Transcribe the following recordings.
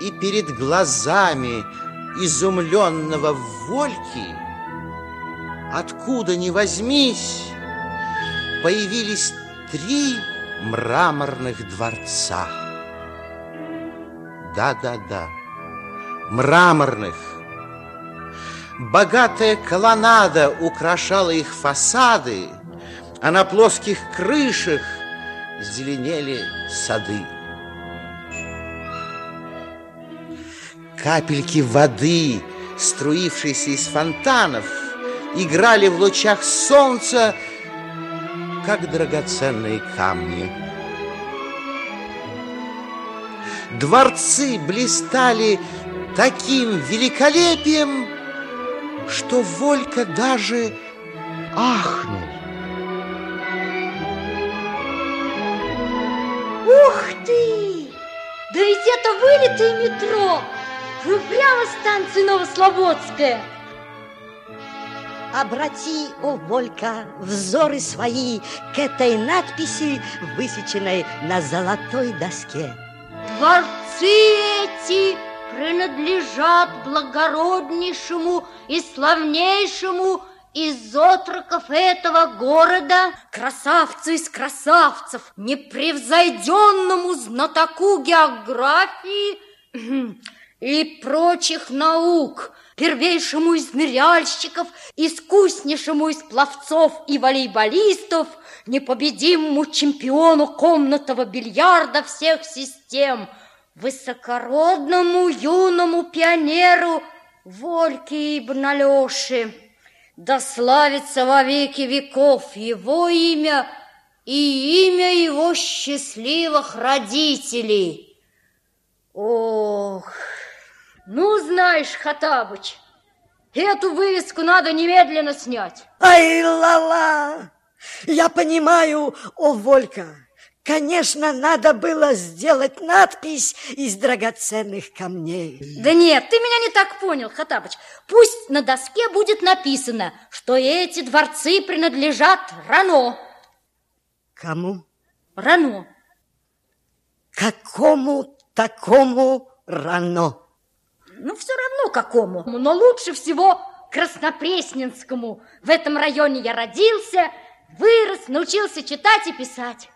И перед глазами изумленного Вольки, откуда ни возьмись, появились три мраморных дворца. Да-да-да, мраморных. Богатая колоннада украшала их фасады, а на плоских крышах зеленели сады. Капельки воды, струившиеся из фонтанов, играли в лучах солнца, как драгоценные камни. Дворцы блистали таким великолепием, что Волька даже ахнул. Ух ты! Да ведь это вылитое метро! Вы прямо станция Новослободская! Обрати, о Волька, взоры свои к этой надписи, высеченной на золотой доске. Дворцы эти принадлежат благороднейшему и славнейшему из отроков этого города, красавцу из красавцев, непревзойденному знатоку географии и прочих наук, первейшему из ныряльщиков, искуснейшему из пловцов и волейболистов, непобедимому чемпиону комнатного бильярда всех систем, высокородному юному пионеру Вольке Ибн Алёши. Да славится во веки веков его имя и имя его счастливых родителей. Ох, ну, знаешь, Хатабыч, эту вывеску надо немедленно снять. Ай, ла-ла! Я понимаю, о, Волька, Конечно, надо было сделать надпись из драгоценных камней. Да нет, ты меня не так понял, Хатабыч. Пусть на доске будет написано, что эти дворцы принадлежат Рано. Кому? Рано. Какому такому Рано? Ну, все равно какому. Но лучше всего Краснопресненскому. В этом районе я родился, вырос, научился читать и писать.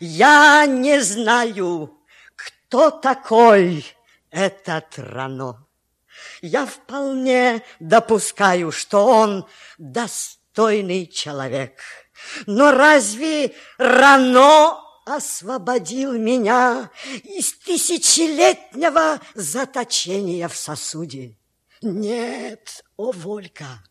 Я не знаю, кто такой этот Рано. Я вполне допускаю, что он достойный человек. Но разве Рано освободил меня из тысячелетнего заточения в сосуде? Нет, о, Волька,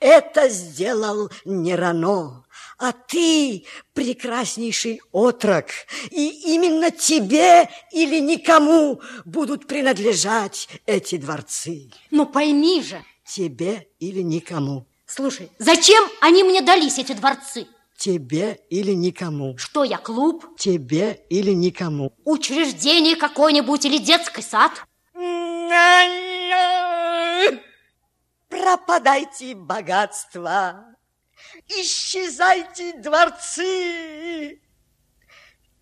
это сделал не Рано, а ты прекраснейший отрок, и именно тебе или никому будут принадлежать эти дворцы. Ну пойми же. Тебе или никому. Слушай, зачем они мне дались, эти дворцы? Тебе или никому. Что я, клуб? Тебе или никому. Учреждение какое-нибудь или детский сад? Пропадайте богатство, исчезайте дворцы.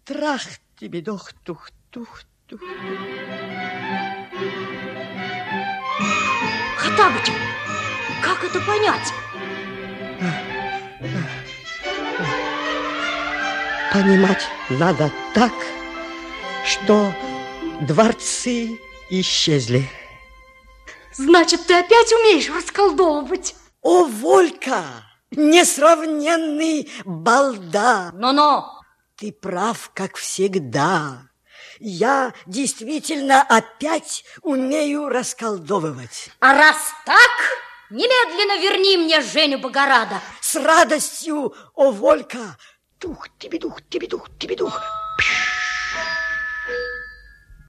Трах тебе дох тух тух тух. Хатабыч, как это понять? Понимать надо так, что дворцы исчезли. Значит, ты опять умеешь расколдовывать? О, Волька, несравненный балда! Но-но! Ты прав, как всегда. Я действительно опять умею расколдовывать. А раз так, немедленно верни мне Женю Богорада. С радостью, о, Волька! Тух, тебе дух, тебе дух, тебе дух.